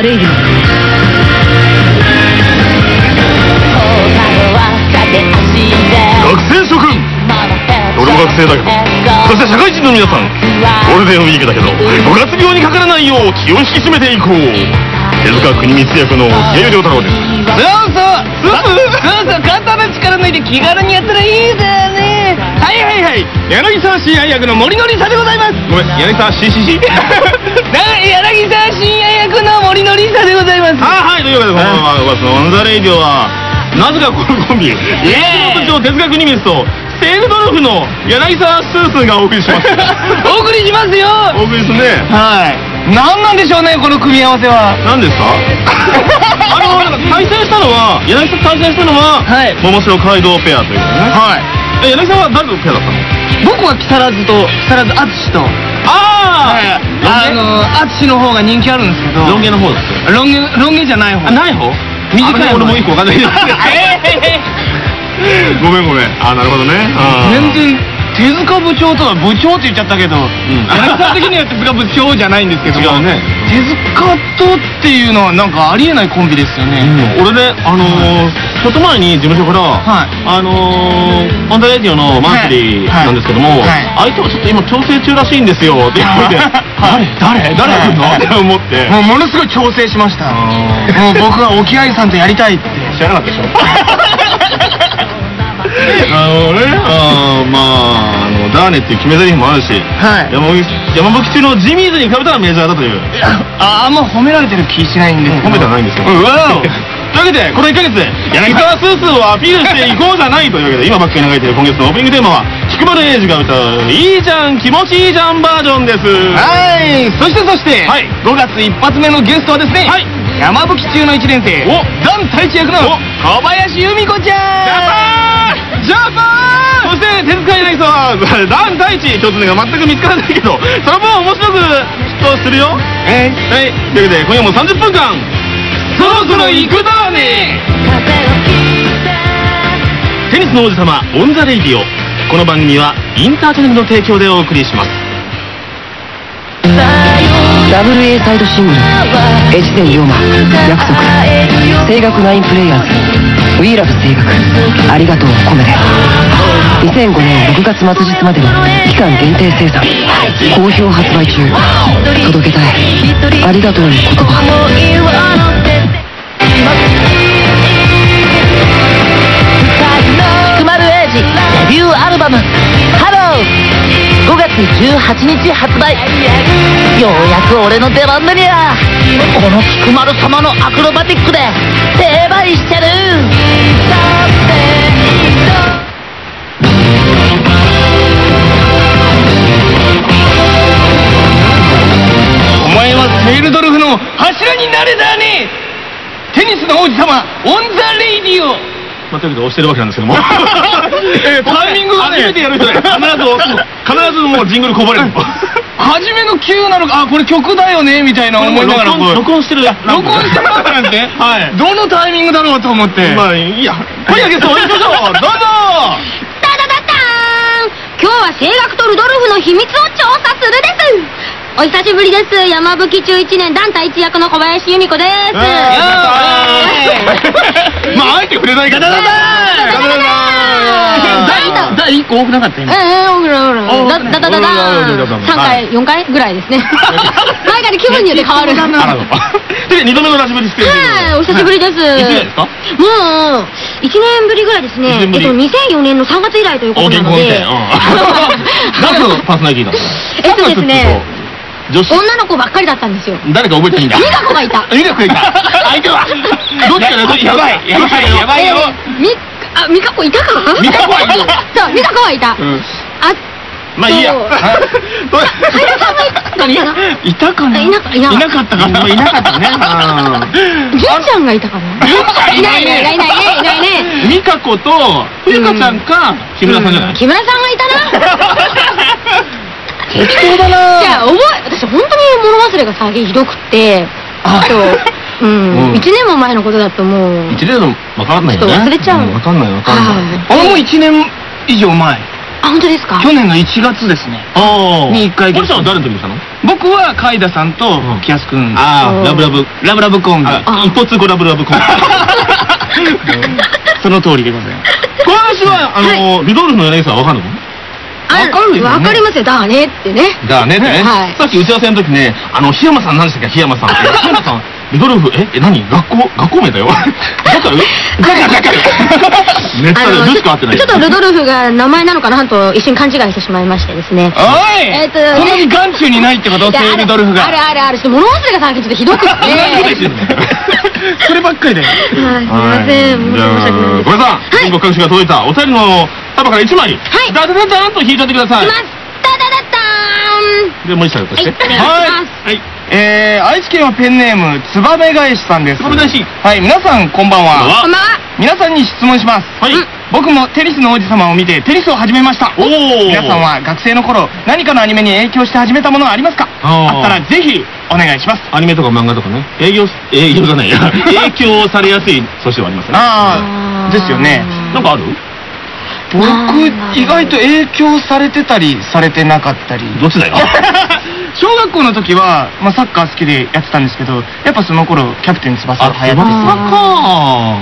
ザレイディ学生諸君。俺も学生だけど。そして社会人の皆さん。ゴールデンウィークだけど5月病にかからないよう気を引き締めていこう。手塚国光役の芸良太郎です。そうそう。そうそう。肩の力抜いて気軽にやったらいいだよねはいはいはい。柳沢慎也役の森のりさでございます。ごめん柳沢 CCC だ柳沢慎也 役の森のりさでございます。あはいというわけでこのままそのオンザレイディオはなぜかこのコンビエーイ部長手塚国光とセールドルフの柳沢スースーがお送りしますお送りしますよお送りですねはい何なんでしょうねこの組み合わせは何ですかあの対戦したのは柳沢と対戦したのははい桃城街道ペアというねはいえ柳沢は誰とペアだったの？僕は木更津と木更津淳と。ああの淳の方が人気あるんですけど。ロン毛の方だってロン毛ロン毛じゃない方。あない方？短い方。あ俺も一個わかんない。ですえ ごめんごめん。あなるほどね。あー。全然手塚部長とは部長って言っちゃったけど、柳沢的には手塚部長じゃないんですけど違うね手塚とっていうのはなんかありえないコンビですよね、俺ねあのーちょっと前に事務所からはい。あのー On the Radio のマンスリーなんですけどもはい。相手はちょっと今調整中らしいんですよって言われて。はい。誰？誰？誰？来んのはい。って思って。もうものすごい調整しました。もう僕は置鮎さんとやりたいって。知らなかったでしょ。あのね。あーまああのだーねっていう決め台詞もあるし。はい。山吹山吹中のジミーズに比べたらメジャーだという。ああんま褒められてる気しないんで褒めてはないんですよ。うわお。というわけでこの1ヶ月柳沢スースーをアピールしていこうじゃないというわけで今ばっかり流れている今月のオープニングテーマは菊丸英二が歌う「いいじゃん気持ちいいじゃん」バージョンです。はい。そしてそして、はい。5月一発目のゲストはですね、はい。山吹中の1年生お。ダン太一役の小林由美子ちゃんジャパそして手塚柳沢ダン太一共通点が全く見つからないけど その分面白くきっとするよ。えはい。というわけで今夜も30分間そろそろ行くだーね。テニスの王子様 On the Radio この番組はインターチャネルの提供でお送りします WA サイドシングル越前リョーマ。約束。青学 Nine Players。We Love 青学ありがとう。を込めて2005年6月末日までの期間限定生産。好評発売中。届けたい。ありがとうの言葉。菊丸英二デビューアルバム「ハロー」18日発売。ようやく俺の出番だにゃ。この菊丸様のアクロバティックで成敗してる。お前は聖ルドルフの柱になれだねテニスの王子様 On the Radio まあ、というわけで押してるわけなんですけども えータイミングがね初めてやる人で必ず必ずもうジングルこぼれる 初めの急なのかあこれ曲だよねみたいな思いながら録音録音してる録音してますなんですねはい。どのタイミングだろうと思って。まあいいや。今夜ゲストお呼びしましょう。どうぞ。タダダダーン。今日は声楽とルドルフの秘密を調査するですお久しぶりです。山吹中一年団体一役の小林由美子です。まあ、あえて触れないかなだ第1個多くなかった。ええ、だだだだ回、四回ぐらいですね。毎回気分によって変わる。で、二度目のラジブリですはい、お久しぶりです。もう、1年ぶりぐらいですね。えっと、2004年の3月以来ということなので。のパーソナリティえっとですね、女子女の子ばっかりだったんですよ。誰か覚えてないんだ。美香子がいた。美香子がいた。相手は。どっちからどっちやばい。やばいやばいよ。みあ美香子いたか美香子はいる そう美香子はいた、うん。あまあいいや。はい。林さんがいたかな？いたかな？いいなかいなかった。いなかったかな？いなかったね純ちゃんがいたかな？いないね。いないいないねいないね。美香子とゆかちゃんか木村さんじゃない？木村さんがいたな 適当だな。じゃあ覚え私本当に物忘れが最近ひどくって。あ。とう。ん、うん。1年も前のことだともう。一年の分かんないよね。忘れちゃう。のん分かんない分かんない。はいあのもう1年以上前。あ、本当ですか？去年の1月ですね。ああ。に一回マルちゃんは誰の時にしたの？僕は海田さんとん。キヤスくん。ああ、ラブラブ。ラブラブコンビ。あ一方通行ラブラブコン。ビ。その通りでございます。この話は、あの、ルドルフの柳さんわかるの？あわかるよねわかりますよ。だねってね。だねってね。はいさっき打ち合わせの時ね、あの、檜山さん何でしたっけ？檜山さん。え檜山さん、ルドルフ、え、え、何？学校、学校名だよ。だから、だから、だから。ネットで女しか会ってない。ちょっとルドルフが名前なのかなと一瞬勘違いしてしまいましてですね。おいえっとそんなに眼中にないってことセールドルフが。あるあるある。ちょっと物忘れが最近ちょっとひどくて。そればっかりだよ。はい、すいません。ごめんなさい。全国各地が届いたお便りの束から1枚。はいダダダダーンと引いちゃってください。いきます。ダダダッターンで、森下として。はいはい。えー、愛知県はペンネーム、つばめ返しさんです。つばめ返しはい、皆さんこんばんは。こんばんは。皆さんに質問します。はい。僕もテニスの王子様を見てテニスを始めました。おー皆さんは学生の頃、何かのアニメに影響して始めたものはありますか？あったらぜひお願いします。アニメとか漫画とかね、営業、営業じゃないや、影響されやすい素子はありますね。ああですよね。なんかある？僕意外と影響されてたりされてなかったりどっちだよ？小学校の時は、まあ、サッカー好きでやってたんですけどやっぱその頃キャプテン翼が流行っ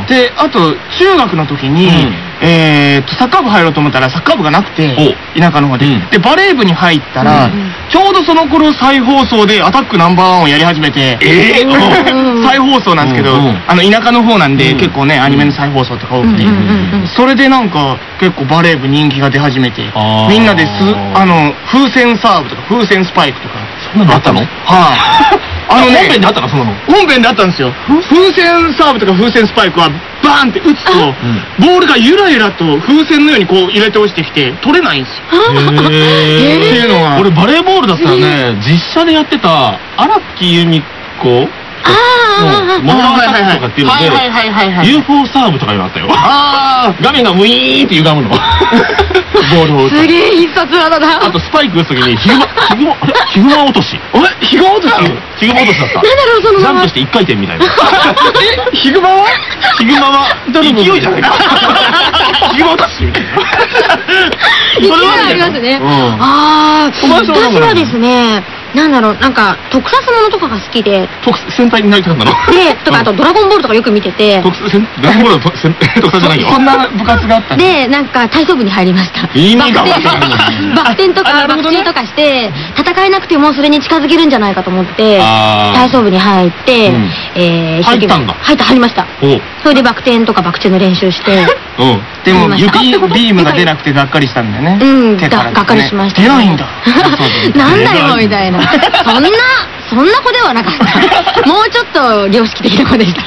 ててであと中学の時に、うん。えーっとサッカー部入ろうと思ったらサッカー部がなくて田舎の方で、うん。でバレー部に入ったら、うん。ちょうどその頃再放送でアタックナンバーワンをやり始めてえー？再放送なんですけど、あの田舎の方なんで、うん。結構ねアニメの再放送とか多くて、それでなんか結構バレー部人気が出始めてみんなですあの風船サーブとか風船スパイクとかそんなのあったの？はい、あのね本編であったのそんなの？本編であったんですよ。風船サーブとか風船スパイクはバーンって打つと、ボールがゆらゆらと風船のようにこう入れて落ちてきて取れないんですよ。へっていうのは俺バレーボールだったらね、実写でやってた荒木由美子あモノアタックとかっていうので、UFO サーブとかいうのあったよ。あ画面がウィーンって歪むの。ボールを打ーつすげえ必殺技だ。あとスパイク打つときにヒグマ、ヒグマ、ヒグマ落とし。あれヒグマ落としヒグマ落としだった。なんだろう、そのジャンプし。て一回転みたいな。えヒグマは？ヒグマは？勢いじゃないか。ヒグマ落としみたいな。勢いがありますね。うんああ、はですね、なんだろう、なんか、特撮ものとかが好きで、特戦隊になりたかったの？で、とか、あと、ドラゴンボールとかよく見てて、特戦、ドラゴンボールの特戦 特撮じゃないよ。そんな部活があったの？で、なんか、体操部に入りました。意味がバクわかんない転バク転とか、バク宙とかして、戦えなくてもそれに近づけるんじゃないかと思って、体操部に入ってうん、えー、入ったんだ入った、入りました。それでバク転とかバク宙の練習して、うん。でも指ビームが出なくてがっかりしたんだよね。うん、手からががっかりしました、出ないんだ。なんだよ、みたいな。そんな、そんな子ではなかった。もうちょっと良識的な子でした。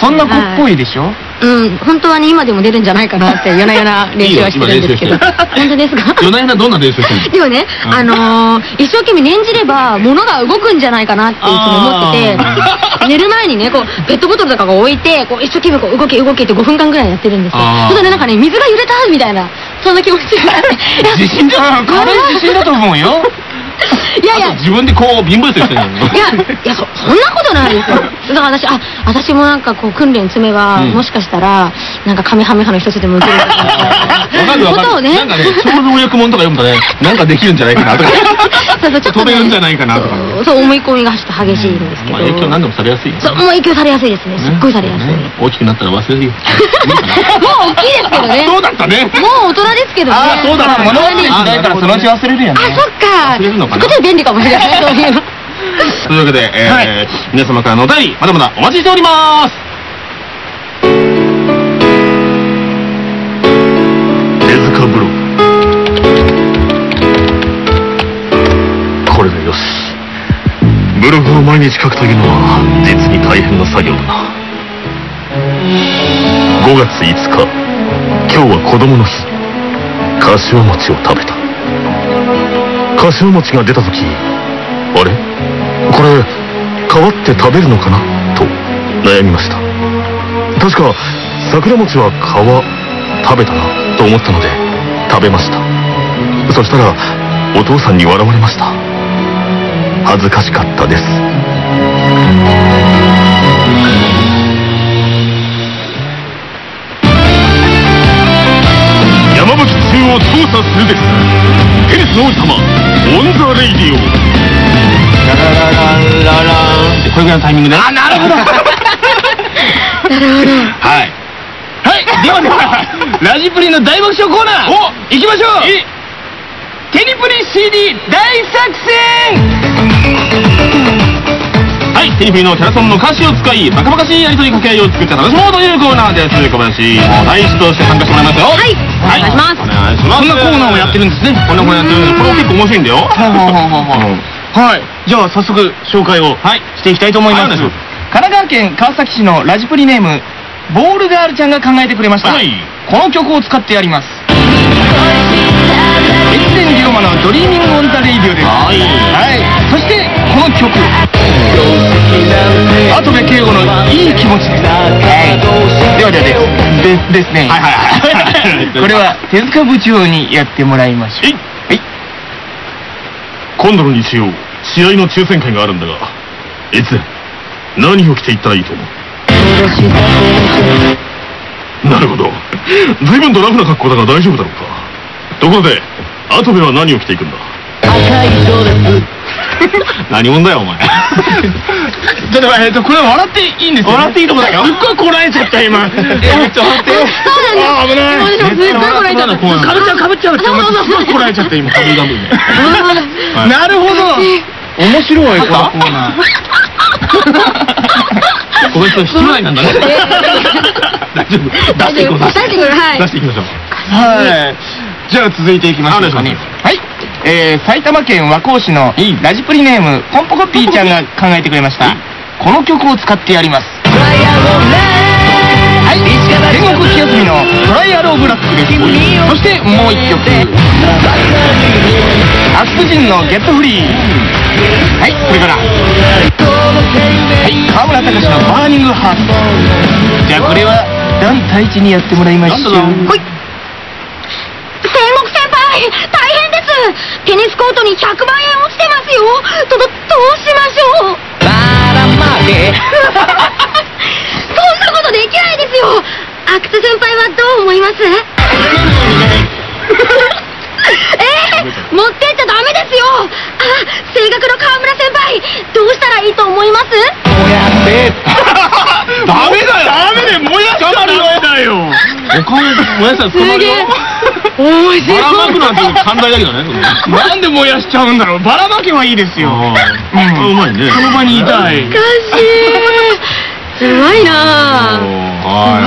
そんな子っぽいでしょ？うん、本当はね、今でも出るんじゃないかなって、夜な夜な練習はしてるんですけど。本当ですか夜な夜などんな練習してんのでも ね、うん。あのー一生懸命念じれば、物が動くんじゃないかなっていつも思ってあて、寝る前にね、こう、ペットボトルとかが置いて、こう、一生懸命こう、動け動けって5分間ぐらいやってるんですよ。そしたらね、なんかね、水が揺れたみたいな、そんな気持ちになって。自軽い自信だと思うよいやいや自分でこう、貧乏してるの。いや、いや、そ、そんなことないですよ。だから私、あ、私もなんかこう、訓練積めば、うんもしかしたら、なんかカメハメハの一つでも受けるとか。ことをね、なんかね、超能力もんとか読むとね、なんかできるんじゃないかなとか。そうそう、ちょっと、ね、飛べるんじゃないかなとかねそう思い込みがちょっと激しいんですけど。まあ影響何でもされやすい。そう、もう影響されやすいですね。すっごいされやすい。ね大きくなったら忘れるよ。もう大きいですけどね。そうだったね。もう大人ですけどね。ああそうだはい物忘れしないからそのうち忘れるよねあ、そっか。かな便利かもしれない、そういうの。というわけで、えーはい。皆様からのお便り、まだまだお待ちしております。手塚ブログ。これでよし。ブログを毎日書くというのは実に大変な作業だな。5月5日。今日は子供の日。柏餅を食べた柏餅が出た時あれ？これ皮って食べるのかな？と悩みました。確か桜餅は皮食べたな？と思ったので食べました。そしたらお父さんに笑われました。恥ずかしかったです。を調査するですテニスの王子様 On the Radio。ララララララこれぐらいのタイミン。グであなるほど。なるほど。はい。はい。ではではラジプリの大爆笑コーナー。お行きましょう。テニプリ CD 大作戦。はいテニプリのキャラソンの歌詞を使いバカバカしいやりとり掛け合いを作って楽しもうというコーナーです小林もう大使として参加してもらいます。よはい。お願いします。お願い。しますこんなコーナーをやってるんですね。こんなコーナーやってるんですこれも結構面白いんだよはい。はいはいはいはいじゃあ早速紹介をはい。していきたいと思います,、はい神奈川県川崎市のラジプリネームボールガールちゃんが考えてくれました、はい。この曲を使ってやります越前リョーマの「 Dreaming on the Radio」です。はい。はい。そしてこの曲。跡部景吾の「いい気持ち」です、はい、ではではででですね。はいはいはい。これは手塚部長にやってもらいましょう。えい。今度の日曜試合の抽選会があるんだが越前何を着ていったらいいと思う？なるほど。随分とラフな格好だが大丈夫だろうか。ところで跡部は何を着ていくんだ？何者だよお前。ちょっとえっとこれ笑っていいんですよ、笑っていいとこだよ。すっごいこらえちゃった今。ちゃ笑ってそうなんです。あー危ない。すっごいこらえちゃった。かぶっちゃうかぶっちゃう。ってすごいこらえちゃった今がむ なるほど。面白いこのコーナー。この人七枚なんだね。大丈夫。出していこう出していきましょう。はいじゃあ続いていきましょうか。ね？はい。えー埼玉県和光市のラジプリネームポンポコピーちゃんが考えてくれました。この曲を使ってやります。はい。天国清澄のトライアルオブラックです。そしてもう一曲。アスプジンのゲットフリー。はい。これから。はい。川村隆のバーニングハーツじゃあこれは団太一にやってもらいましょう。なんだほい戦国先輩大変です。テニスコートに100万円落ちてますよ。どどどうしましょう。そ んなことできないですよ。阿久津先輩はどう思います？えー、持ってっちゃダメですよ。あ性格の川村先輩どうしたらいいと思います？ダメだよ。ダメだよ。燃やしちゃダメだよ。お金燃やしたら捕まるよ面ばらまくなんて寛大だけどねなんで燃やしちゃうんだろう。ばらまけばいいですよ。あー。うまいね。その場にいたい。難しい。すごいなぁは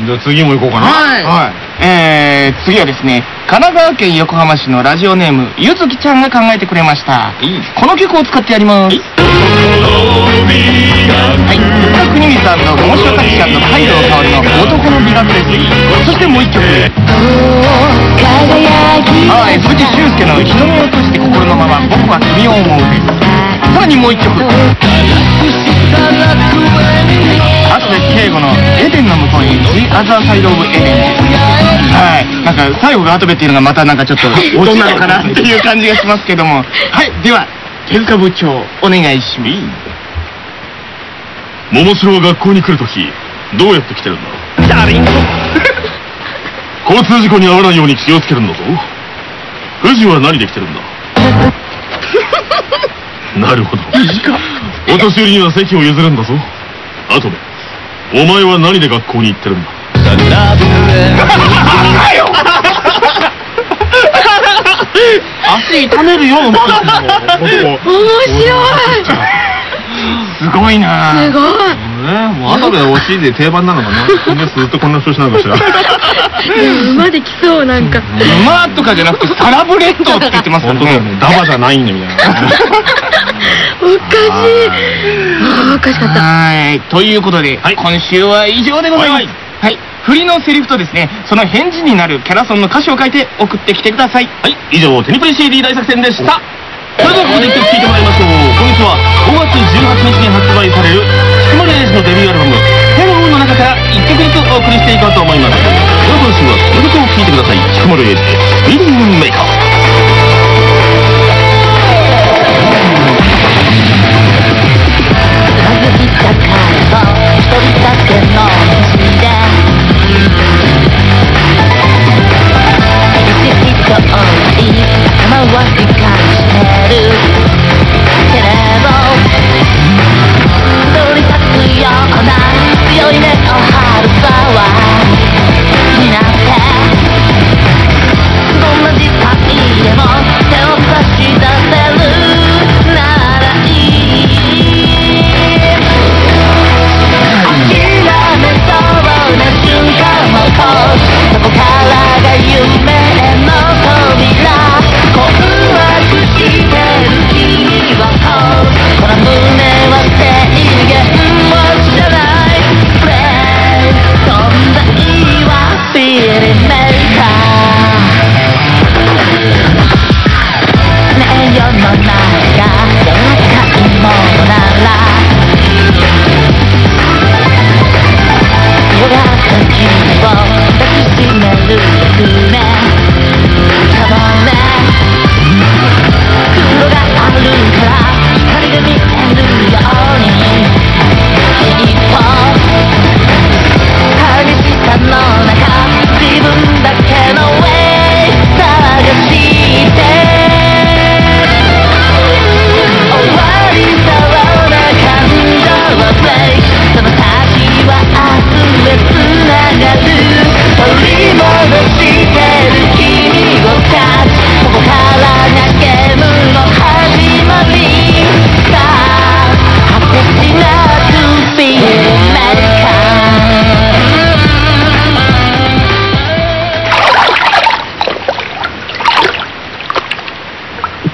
い。じゃあ次も行こうかな。はい、えー、次はですね神奈川県横浜市のラジオネームゆずきちゃんが考えてくれました。この曲を使ってやります。はい。塚国光さんと鴨城拓さんと海道香織の男の美学です。そしてもう一曲はい藤俊介の瞳を閉じて心のまま僕は君を思うですさらに。もう一曲あとで敬語のエデンの向こうに The Other Side of Eden はいなんか最後が後部っていうのがまたなんかちょっとどんなのかなっていう感じがしますけども。はいでは手塚部長お願いします。桃城は学校に来るときどうやって来てるんだ？交通事故に遭わないように気をつけるんだぞ。藤は何で来てるんだ？なるほど。お年寄りには席を譲るんだぞ。あとで。お前は何で学校に行ってるんだ？足痛めるよ面白いすごいな。すごい。ねもう後で惜しいで定番なのかな。ずっとこんな調子なのかしら馬できそうなんか。馬とかじゃなくてサラブレッドって言ってますからね。ダバじゃないんだみたいな。おかしい。あーおかしかった。はい。ということで、はい。今週は以上でございます。はいはい。振りのセリフとですねその返事になるキャラソンの歌詞を書いて送ってきてください。はい、以上、テニプリ CD 大作戦でした。それではここで一曲聴いてもらいましょう。今月は5月18日に発売される、菊丸英二のデビューアルバム、ヘローの中から1曲ずつお送りしていこうと思います。では今週はこの曲を聴いてください。菊丸英二で、スピングメーカー。風切ったカード一人だけの道で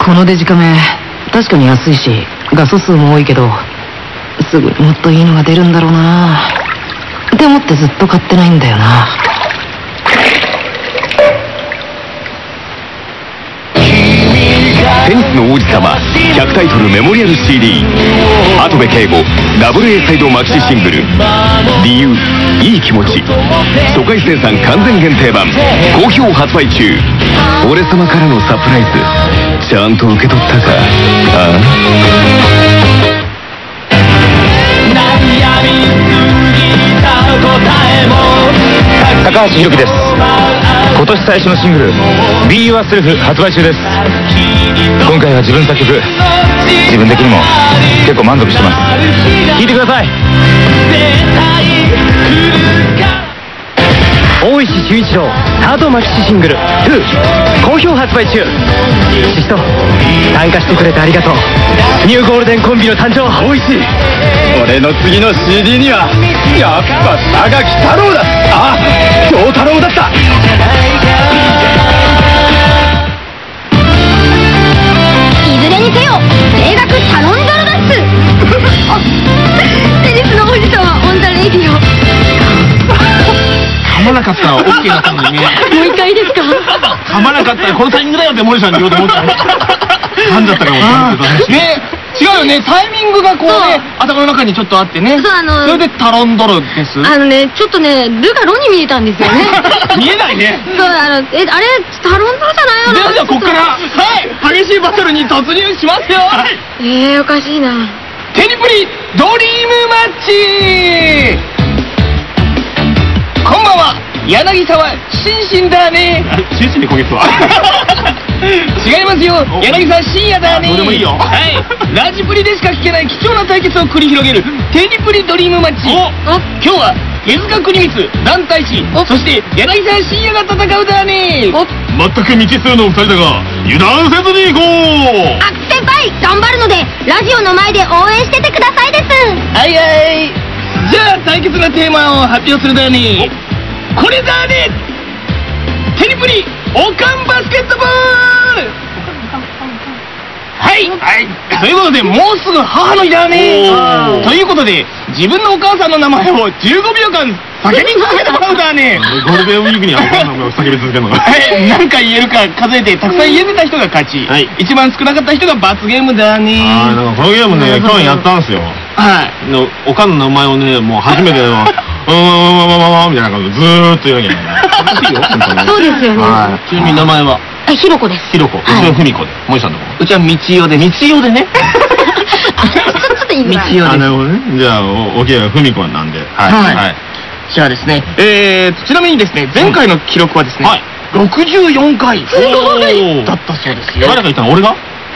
このデジカメ確かに安いし画素数も多いけどすぐにもっといいのが出るんだろうな。って思ってずっと買ってないんだよな。テニスの王子様100タイトルメモリアル CD 跡部圭吾ダブル A サイドマキシシングル理由いい気持ち初回生産完全限定版好評発売中。俺様からのサプライズちゃんと受け取ったか？ああ高橋ひろきです。今年最初のシングル「BeYourself」発売中です。今回は自分作曲自分的にも結構満足してます。聴いてください。大石修一郎タートマキシシングル2好評発売中。シスト参加してくれてありがとう。ニューゴールデンコンビの誕生。大石俺の次の CD にはやっぱ長木太郎だ。あ丈太郎だった。にせよ定額頼んだらだっすテニスの王子様 On the Radio噛まなかったら OK だったのにね。もう一回ですか？噛まなかったらこのタイミングだよって森さんに言おうと思った。噛んじゃったかもしれないけど ね。違うよね。タイミングがこうね頭の中にちょっとあってね。そうあのそれでタロンドロです。あのねちょっとね「ル」が「ロ」に見えたんですよね。見えないね。そうあのえあれタロンドロじゃないよじゃあこっからはい激しいバトルに突入しますよ、はい、えー、おかしいな。テニプリドリームマッチ。こんばんは。柳沢心身だね。真摯に焦げすわ。違いますよ。柳沢深夜だね。どうでもいいよ。はい。ラジプリでしか聞けない貴重な対決を繰り広げるテニプリドリームマッチ。お今日は手塚国光団体師そして柳沢深夜が戦うだね。全く未知数のお二人だが油断せずに行こう。あクセパ頑張るのでラジオの前で応援しててくださいです。はいはい。じゃあ対決のテーマを発表するだにこれだね。テリプリおかんバスケットボール。はい、はい、ということでもうすぐ母の日だね。ということで自分のお母さんの名前を15秒間叫び続けてもらうだね。ゴールデンウィークにはお母さんが叫び続けるのが はい。何か言えるか数えてたくさん言えてた人が勝ち、はい、一番少なかった人が罰ゲームだね。ああなんかこのゲームね去年やったんですよ。はいのおかんの名前をねもう初めての うーん、わわわわみたいな感じずーっと言うわけじゃない。そうですよね。ちなみに名前は、あ、ひろこです。ひろこ、うちはふみこで、もいさんのこ。うちは道代で道代でね。ちょっと意味が。道あ、代なでるす。ほどね。じゃあ、お、おきがふみこなんで。はい。はい。じゃあですね、えー、ちなみにですね、前回の記録はですね、はい64回すごいだったそうですよ。誰がいたの俺が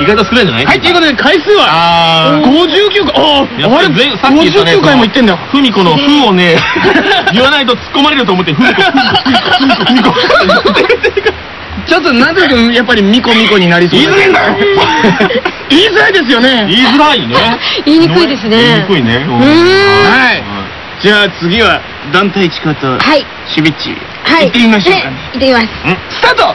意外と少ないんじゃない？はい、ということで回数はあー。59回、あやっあ、あぱれ、り前さっき言った59回も言ってんだよ。ふみこの「ふ」をね 言わないと突っ込まれると思って「ふみこふみこふみこふみこ」ちょっとなんとなくやっぱりみこみこになりそう言いづらい言いづらいですよね。言いづらいね。言いにくいですね。言いにくいね。うん。はい。じゃあ次は団体チカとはい。シビッチ。はい。行ってみましょうか行ってみます。スタート。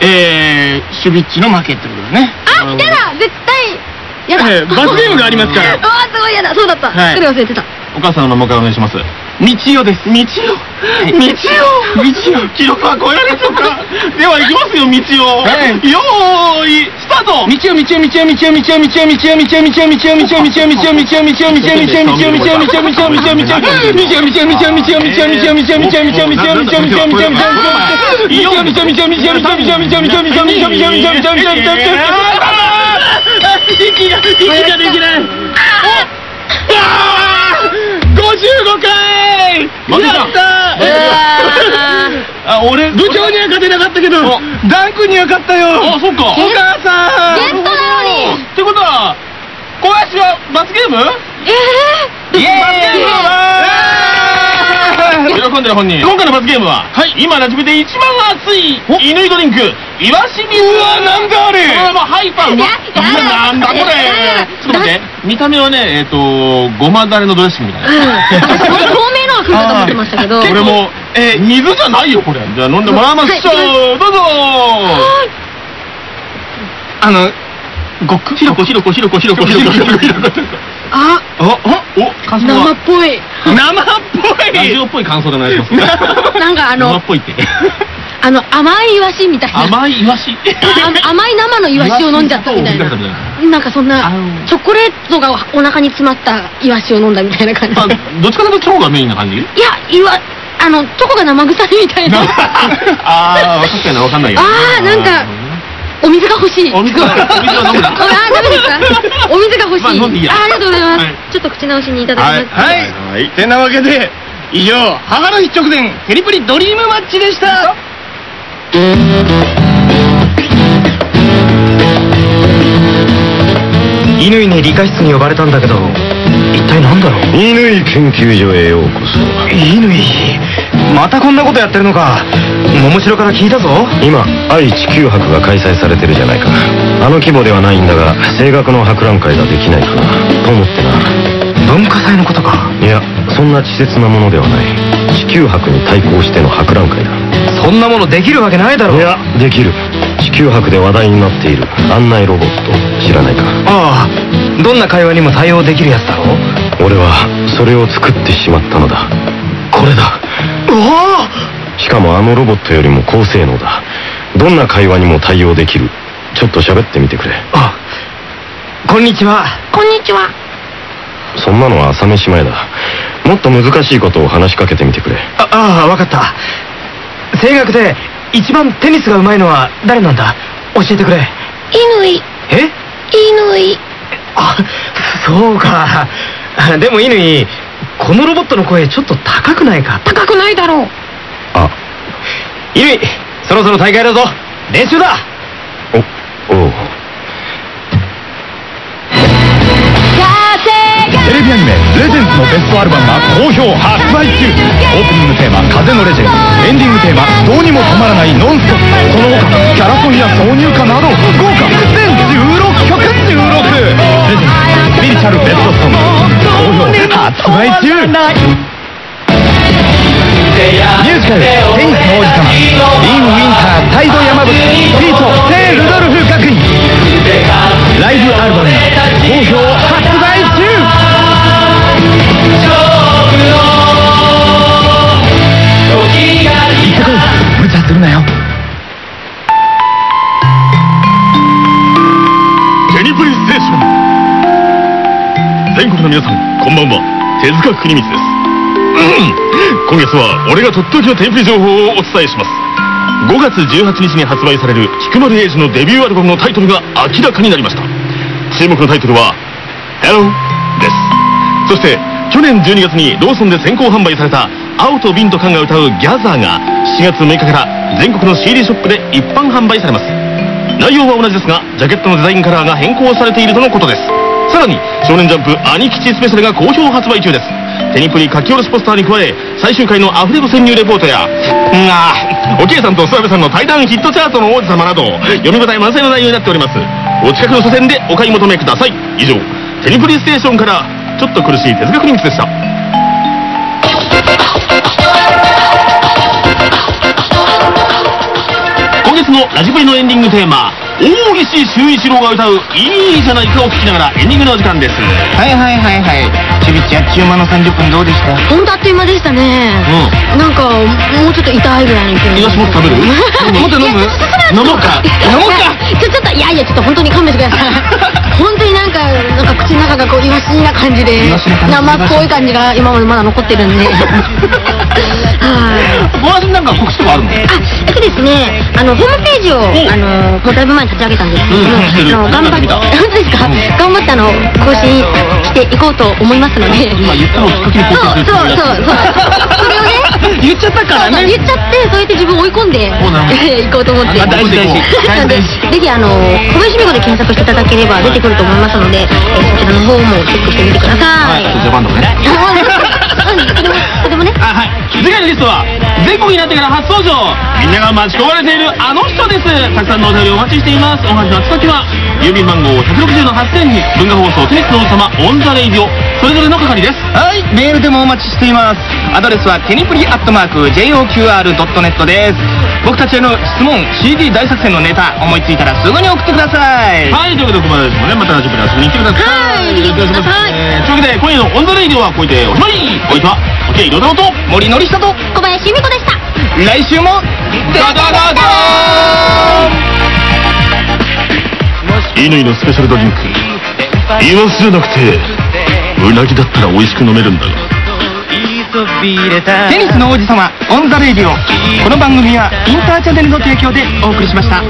えー、シュビッチの負けってことだね。あ、やだ絶対やだ。ええ罰ゲームがありますから。うわ、すごいやだ。そうだった。はい。それ忘れてた。お母さんの名前からお願いします道代です。道代道記録は超えられそうかではいきますよ道代、よーいスタート。い。55回やったあ俺部長には勝てなかったけど。ダン君には勝ったよ。あそっか。お母さん。ゲストなのに。ってことは小林は罰ゲーム？えイエーイ。喜んでる本人。今回の罰ゲームは、今馴染みで一番熱い乾ドリンク。いわし水うわなんだあれうわもうハイパーうまなんだこれ。ちょっと待って。見た目はねえっ、とごまだれのドレッシングみたいな。透明 のが来るかと思ってましたけど。これもえー水じゃないよこれ。じゃあ飲んでもらいましょう、どうぞ。あのごくひろこひろこひろこひろこひろこ。ひろこひろこあ。おおお感想生はっぽい。生っぽい。ラジオっぽい感想でお願いします。なんかあの生っぽいってあの甘いイワシみたいな。甘いイワシ？あ 甘い生のイワシを飲んじゃったみたいな。な。んかそんなチョコレートがお腹に詰まったイワシを飲んだみたいな感じ。まあどっちかというとチョコがメインな感じ？いやイワあのチョコが生臭いみたいな。ああ確かにわかんないけどあーなんかお水が欲しい。お水がお水は飲むなあーダメですか？お水が欲しい、まあ飲んでいいや。ありがとうございます、はい。ちょっと口直しにいただきます、はい。はい。てなわけで以上母の日直前テリプリドリームマッチでした乾に理科室に呼ばれたんだけど一体なんだろう？乾研究所へようこそ。乾またこんなことやってるのか。桃城から聞いたぞ。今愛・地球博が開催されてるじゃないか。あの規模ではないんだが声楽の博覧会ができないかな。と思ってな。文化祭のことか。いやそんな稚拙なものではない地球博に対抗しての博覧会だ。そんなものできるわけないだろ。いやできる。地球博で話題になっている。案内ロボット知らないか。ああ。どんな会話にも対応できるやつだろ俺はそれを作ってしまったのだ。これだ。うわしかもあのロボットよりも高性能だ。どんな会話にも対応できる。ちょっと喋ってみてくれ。あこんにちは。こんにちは。そんなのは朝飯前だもっと難しいことを話しかけてみてくれ。あああわかった。声楽で一番テニスがうまいのは誰なんだ？教えてくれ。乾。え？乾。あそうか。でも乾このロボットの声ちょっと高くないか？高くないだろう。あ乾そろそろ大会だぞ。練習だテレビアニメ「レジェンズ」のベストアルバムは好評発売中。オープニングテーマ「風のレジェンド」エンディングテーマ「どうにも止まらないノンストップ」その他キャラソンや挿入歌など豪華。全16曲16レジェンズスピリチュアルベストソング好評発売中。ミュージカル「テニスの王子様」リン・ウィンタータイド山吹ビート聖ルドルフ学院ライブアルバム好評発全国の皆さんこんばんは。手塚国光です。うん。今月は俺がとっておきのテンプリ情報をお伝えします。5月18日に発売される菊丸英二のデビューアルバムのタイトルが明らかになりました。注目のタイトルは「Hello」です。そして去年12月にローソンで先行販売された青と瓶と缶が歌う「ギャザーが7月6日から全国の CD ショップで一般販売されます。内容は同じですがジャケットのデザインカラーが変更されているとのことです。さらに少年ジャンプ兄吉スペシャルが好評発売中です。テニプリ書き下ろしポスターに加え最終回のアフレコ潜入レポートやうんあおけいさんと諏訪部さんの対談ヒットチャートの王子様など読み応え満載の内容になっております。お近くの書店でお買い求めください。以上テニプリステーションからちょっと苦しい手塚国光でした。今月のラジプリのエンディングテーマ大岸修一郎が歌う「いいじゃないか」を聴きながらエンディングのお時間です。はいはいはいはい。ちびちやっちゅう間の30分どうでした。本当あっという間でしたね。なんか、もうちょっと痛いぐらいの気持ち。イワシもっと食べる？もっと飲む？飲もうか。飲もうか。いやちょ、ちょっと、いやいや、ちょっと本当に勘弁してください。本当になんか、なんか口の中がこう、イワシな感じで、イワシな感じ生っぽい感じが今までまだ残ってるんで。はい。ご安心なんか告知とかあるの？あ、えっとですね、あの、ホームページを、あの、もうだいぶ前に立ち上げたんですけども、うん頑張って、本当 ですか、頑張ってあの、更新していこうと思いますので。今言ったのをきっかけにそうそうそうそう。それをね、言っちゃったからね。言っちゃって、そうやって自分を追い込んで、おなるほど行こうと思って。あ大事大事。なので、ぜひあの、小林美子で検索していただければ出てくると思いますので、えーそちらの方もチェックしてみてください。ジャパン とかね。とてもね。あはい。次回のゲストは全国になってから初登場。みんなが待ち焦がれているあの人です。たくさんのお便りお待ちしています。おはがきの宛先は郵便番号160の8000に文化放送テニスの王子様 on the radio それぞれの係です。はいメールでもお待ちしています。アドレスはテニプリアットマーク JOQR.net です。僕たちへの質問 CD 大作戦のネタ思いついたらすぐに送ってください。はいということでここまでですもんねまたラジオで遊びに来てください。はい。ぜひ来てくださいえーというわけで今夜の on the radio はこれでおしまいお相手は OK いろだろと森のりしたと小林由美子でした。来週もガガガガ乾のスペシャルドリンク。イワシじゃなくてうなぎだったら美味しく飲めるんだがテニスの王子様 on the radio この番組はインターチャネルの提供でお送りしました。